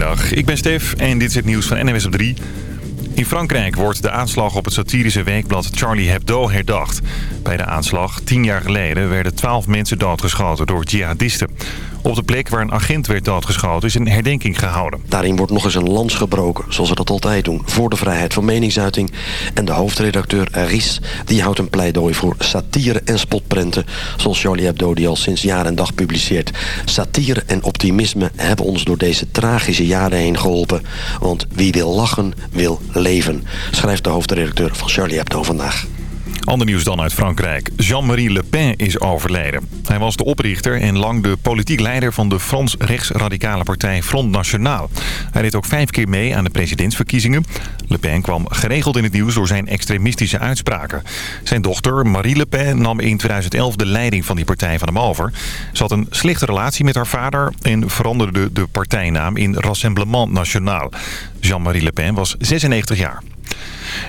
Goedemiddag, ik ben Stef en dit is het nieuws van NWS op 3. In Frankrijk wordt de aanslag op het satirische weekblad Charlie Hebdo herdacht. Bij de aanslag, tien jaar geleden, werden twaalf mensen doodgeschoten door jihadisten. Op de plek waar een agent werd doodgeschoten is een herdenking gehouden. Daarin wordt nog eens een lans gebroken, zoals ze dat altijd doen... voor de vrijheid van meningsuiting. En de hoofdredacteur Ries die houdt een pleidooi voor satire en spotprenten... zoals Charlie Hebdo die al sinds jaar en dag publiceert. Satire en optimisme hebben ons door deze tragische jaren heen geholpen. Want wie wil lachen, wil leven, schrijft de hoofdredacteur van Charlie Hebdo vandaag. Ander nieuws dan uit Frankrijk. Jean-Marie Le Pen is overleden. Hij was de oprichter en lang de politiek leider van de Frans rechtsradicale partij Front National. Hij deed ook vijf keer mee aan de presidentsverkiezingen. Le Pen kwam geregeld in het nieuws door zijn extremistische uitspraken. Zijn dochter Marie Le Pen nam in 2011 de leiding van die partij van hem over. Ze had een slechte relatie met haar vader en veranderde de partijnaam in Rassemblement National. Jean-Marie Le Pen was 96 jaar.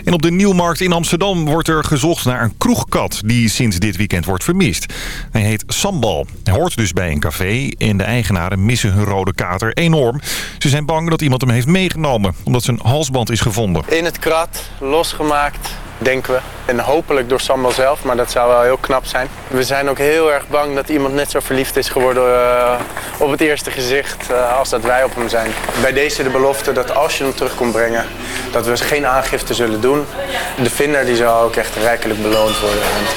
En op de Nieuwmarkt in Amsterdam wordt er gezocht naar een kroegkat die sinds dit weekend wordt vermist. Hij heet Sambal. Hij hoort dus bij een café en de eigenaren missen hun rode kater enorm. Ze zijn bang dat iemand hem heeft meegenomen omdat zijn halsband is gevonden. In het krat, losgemaakt, denken we. En hopelijk door Sambal zelf, maar dat zou wel heel knap zijn. We zijn ook heel erg bang dat iemand net zo verliefd is geworden uh, op het eerste gezicht uh, als dat wij op hem zijn. Bij deze de belofte dat als je hem terug komt brengen, dat we geen aangifte zullen doen. De vinder die zal ook echt rijkelijk beloond worden. Want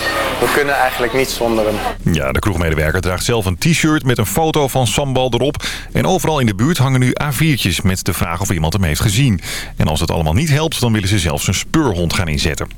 we kunnen eigenlijk niet zonder hem. Ja, de kroegmedewerker draagt zelf een t-shirt met een foto van Sambal erop. En overal in de buurt hangen nu A4'tjes met de vraag of iemand hem heeft gezien. En als het allemaal niet helpt, dan willen ze zelfs een speurhond gaan inzetten.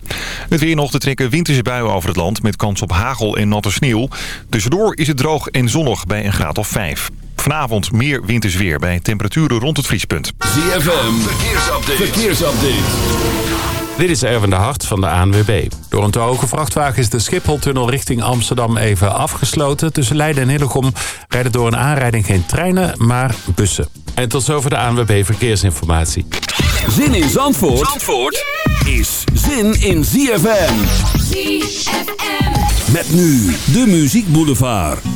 Het weer nog te trekken winterse buien over het land met kans op hagel en natte sneeuw. Tussendoor is het droog en zonnig bij een graad of 5. Vanavond meer wintersweer bij temperaturen rond het vriespunt. ZFM, verkeersupdate. verkeersupdate. Dit is Erwin de Hart van de ANWB. Door een te hoge vrachtwagen is de Schipholtunnel richting Amsterdam even afgesloten. Tussen Leiden en Hillegom rijden door een aanrijding geen treinen, maar bussen. En tot zover de ANWB Verkeersinformatie. Zin in Zandvoort, Zandvoort is zin in ZFM. ZFM. Met nu de Muziek Boulevard.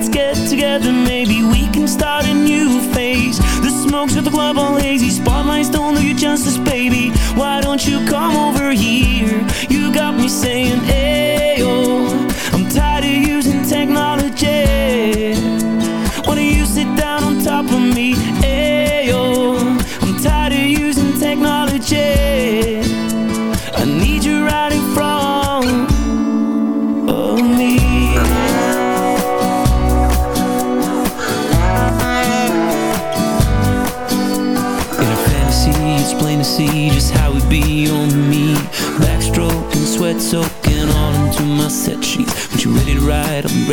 Get together Maybe we can start a new phase. The smokes at the club all hazy Spotlights don't do you justice, baby. Why don't you come over here? You got me saying, Ayo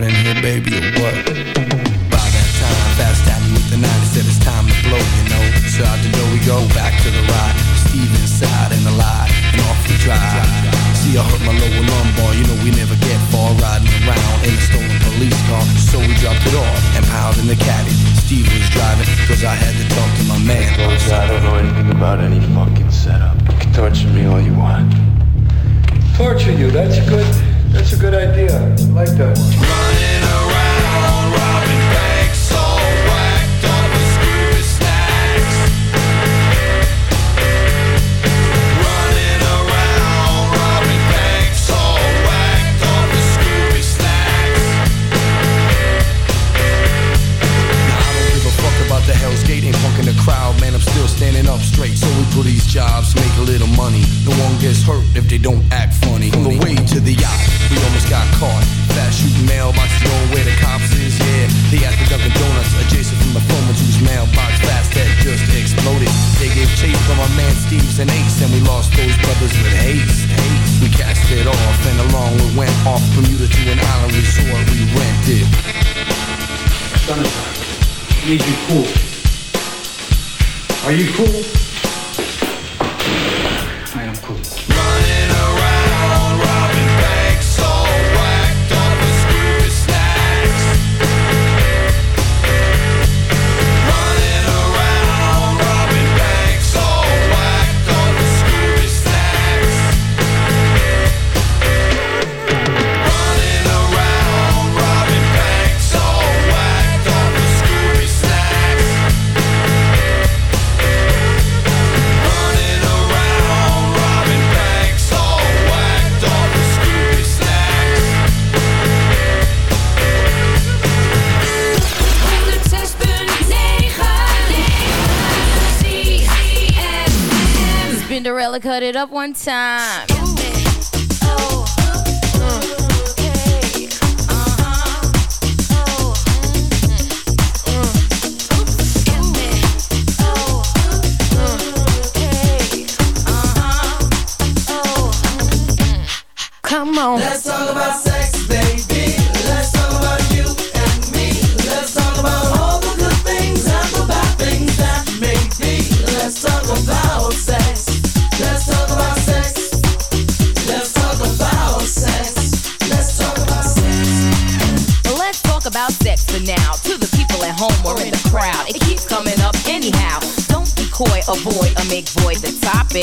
up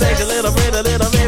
Sex a little bit, a little baby.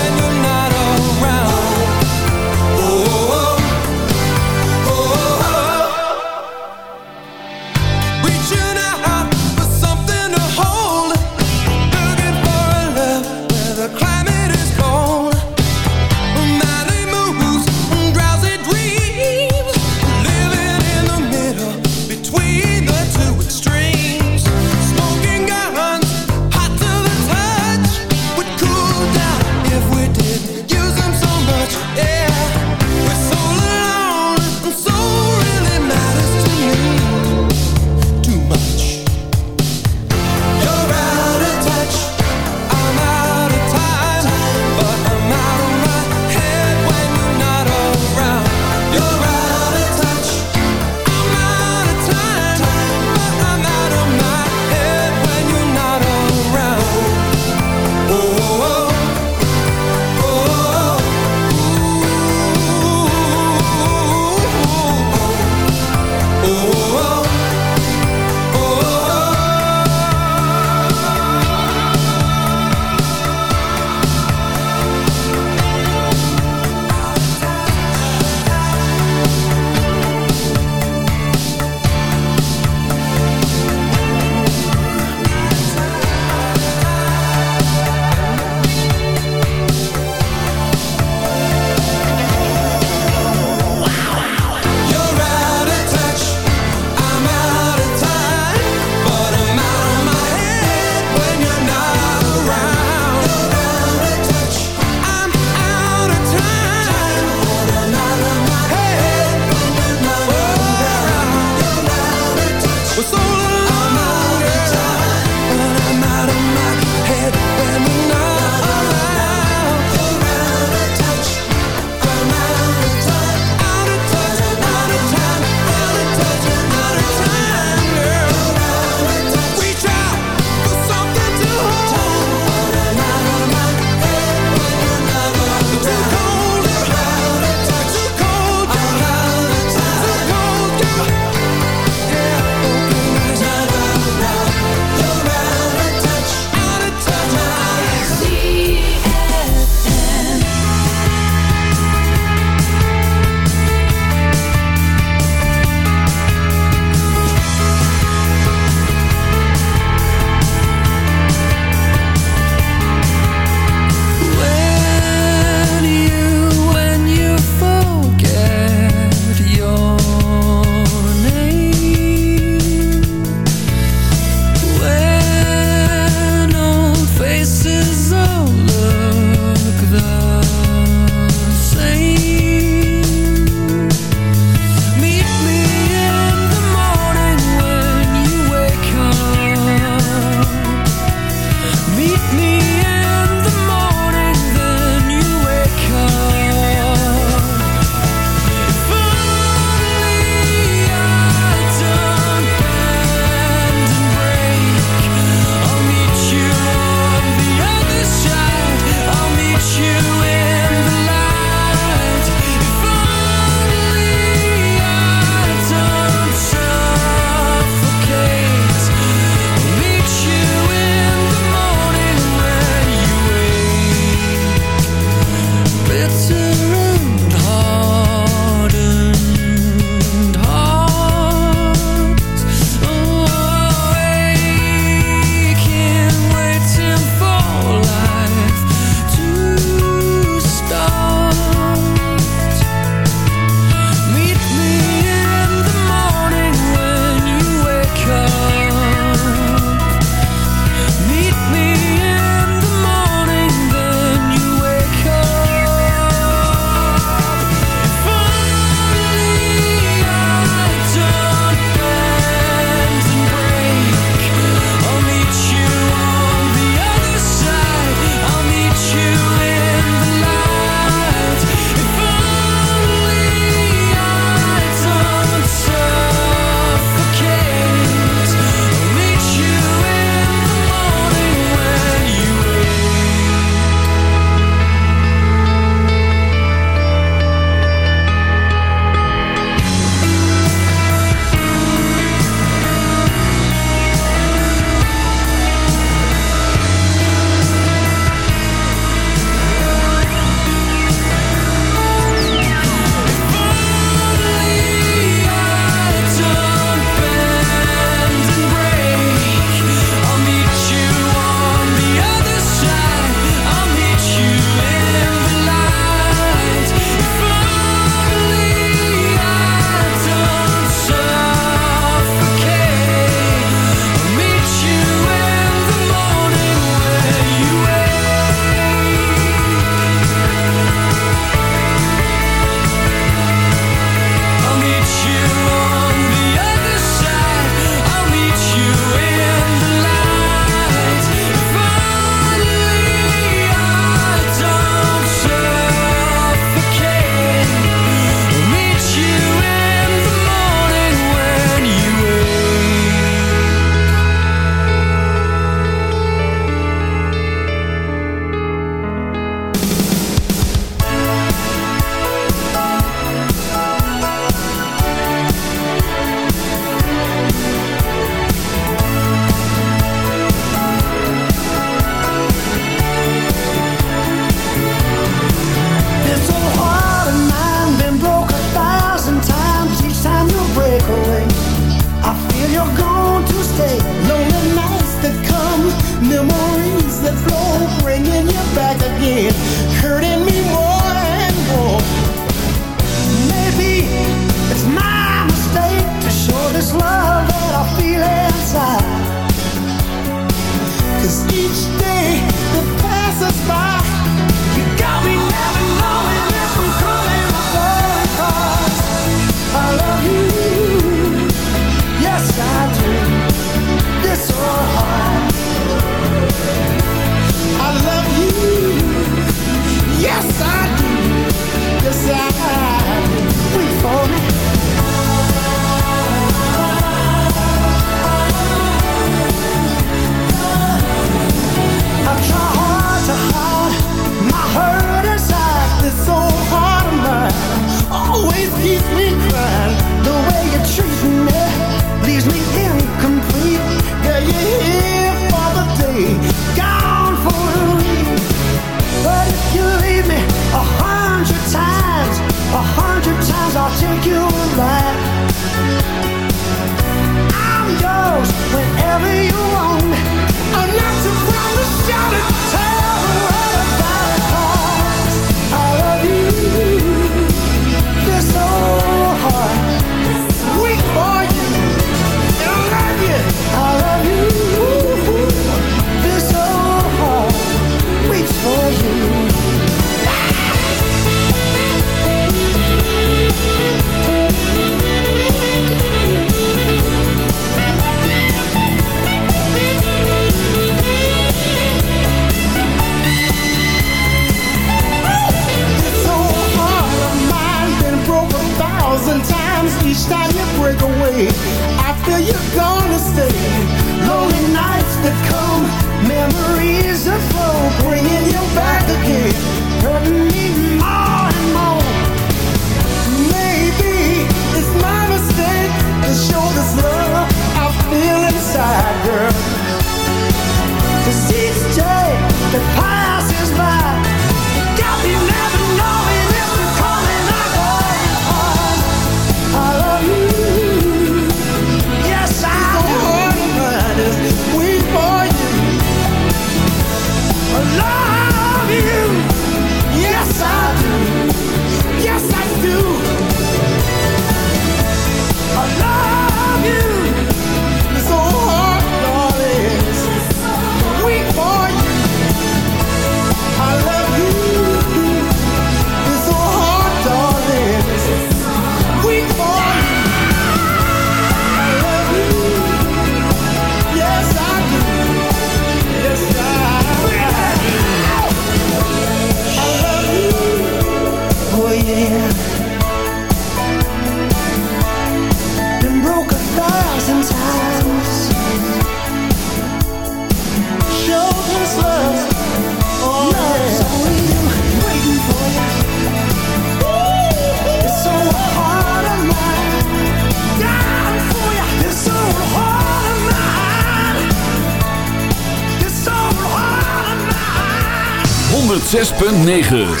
9.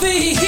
be here.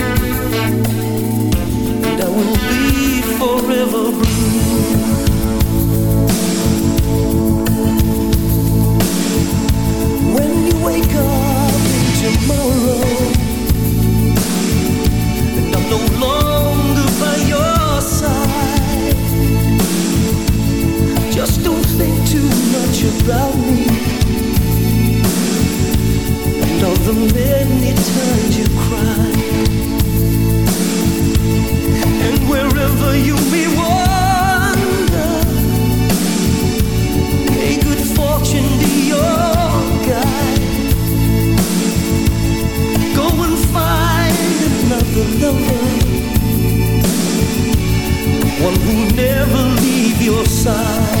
you me. And all the many times you cried And wherever you may wander May good fortune be yours the lover. One who'll never leave your side.